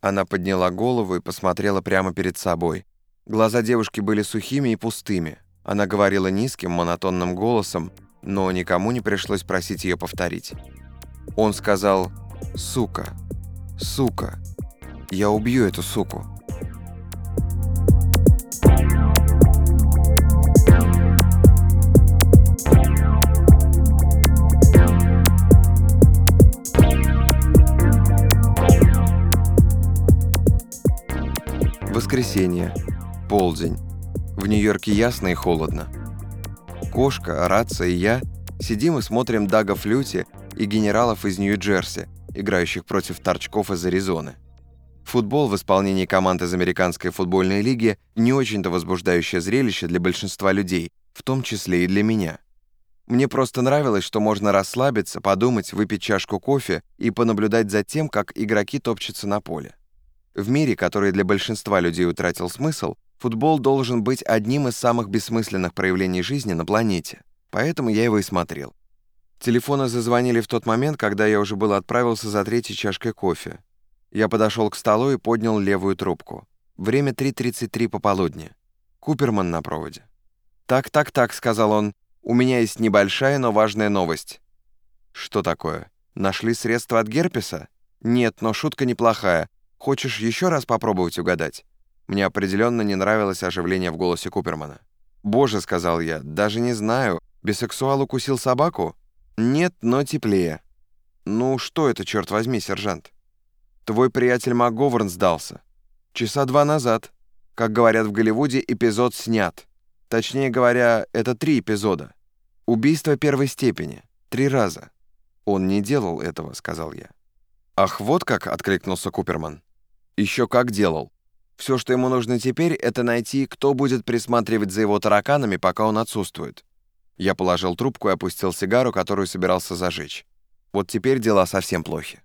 Она подняла голову и посмотрела прямо перед собой. Глаза девушки были сухими и пустыми. Она говорила низким, монотонным голосом, но никому не пришлось просить ее повторить. Он сказал «Сука, сука, я убью эту суку». Воскресенье. Полдень. В Нью-Йорке ясно и холодно. Кошка, Рация и я сидим и смотрим Дага Флюти и генералов из Нью-Джерси, играющих против торчков из Аризоны. Футбол в исполнении команд из Американской футбольной лиги не очень-то возбуждающее зрелище для большинства людей, в том числе и для меня. Мне просто нравилось, что можно расслабиться, подумать, выпить чашку кофе и понаблюдать за тем, как игроки топчутся на поле. В мире, который для большинства людей утратил смысл, футбол должен быть одним из самых бессмысленных проявлений жизни на планете. Поэтому я его и смотрел. Телефоны зазвонили в тот момент, когда я уже был отправился за третьей чашкой кофе. Я подошел к столу и поднял левую трубку. Время 3.33 пополудни. Куперман на проводе. «Так, так, так», — сказал он. «У меня есть небольшая, но важная новость». «Что такое? Нашли средства от герпеса?» «Нет, но шутка неплохая. Хочешь еще раз попробовать угадать?» Мне определенно не нравилось оживление в голосе Купермана. «Боже», — сказал я, — «даже не знаю. Бисексуал укусил собаку?» «Нет, но теплее». «Ну, что это, черт возьми, сержант?» «Твой приятель МакГоверн сдался. Часа два назад. Как говорят в Голливуде, эпизод снят. Точнее говоря, это три эпизода. Убийство первой степени. Три раза». «Он не делал этого», — сказал я. «Ах, вот как!» — откликнулся Куперман. Еще как делал. Все, что ему нужно теперь, это найти, кто будет присматривать за его тараканами, пока он отсутствует. Я положил трубку и опустил сигару, которую собирался зажечь. Вот теперь дела совсем плохи.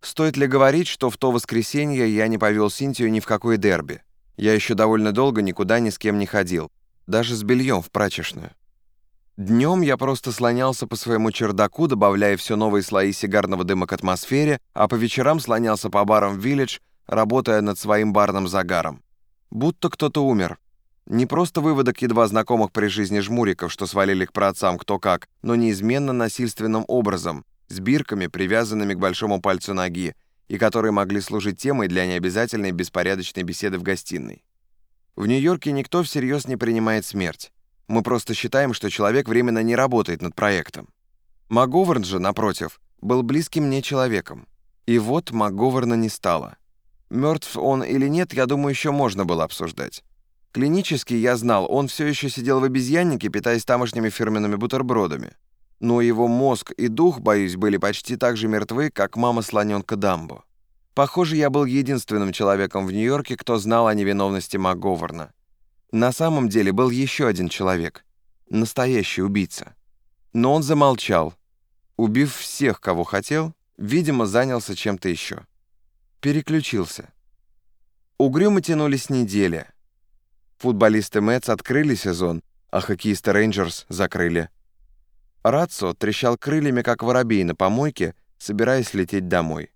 Стоит ли говорить, что в то воскресенье я не повел Синтию ни в какой дерби? Я еще довольно долго никуда ни с кем не ходил, даже с бельем в прачечную. Днем я просто слонялся по своему чердаку, добавляя все новые слои сигарного дыма к атмосфере, а по вечерам слонялся по барам в Village, работая над своим барным загаром. Будто кто-то умер. Не просто выводок едва знакомых при жизни жмуриков, что свалили к праотцам кто как, но неизменно насильственным образом, с бирками, привязанными к большому пальцу ноги, и которые могли служить темой для необязательной беспорядочной беседы в гостиной. В Нью-Йорке никто всерьез не принимает смерть. Мы просто считаем, что человек временно не работает над проектом. МакГоверн же, напротив, был близким мне человеком. И вот МакГоверна не стало. Мертв он или нет, я думаю, еще можно было обсуждать. Клинически я знал, он все еще сидел в обезьяннике, питаясь тамошними фирменными бутербродами. Но его мозг и дух, боюсь, были почти так же мертвы, как мама слоненка Дамбо. Похоже, я был единственным человеком в Нью-Йорке, кто знал о невиновности МакГоверна. На самом деле был еще один человек. Настоящий убийца. Но он замолчал. Убив всех, кого хотел, видимо, занялся чем-то еще переключился. Угрюмо тянулись недели. Футболисты Мэтс открыли сезон, а хоккеисты Рейнджерс закрыли. Рацо трещал крыльями, как воробей на помойке, собираясь лететь домой.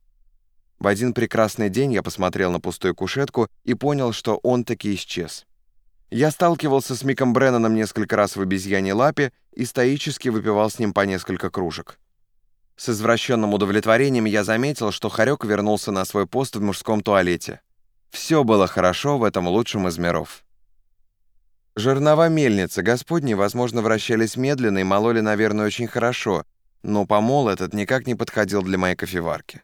В один прекрасный день я посмотрел на пустую кушетку и понял, что он таки исчез. Я сталкивался с Миком Бренноном несколько раз в обезьяне лапе и стоически выпивал с ним по несколько кружек. С извращенным удовлетворением я заметил, что Харек вернулся на свой пост в мужском туалете. Все было хорошо в этом лучшем из миров. Жернова мельницы Господни, возможно, вращались медленно и мололи, наверное, очень хорошо, но помол этот никак не подходил для моей кофеварки.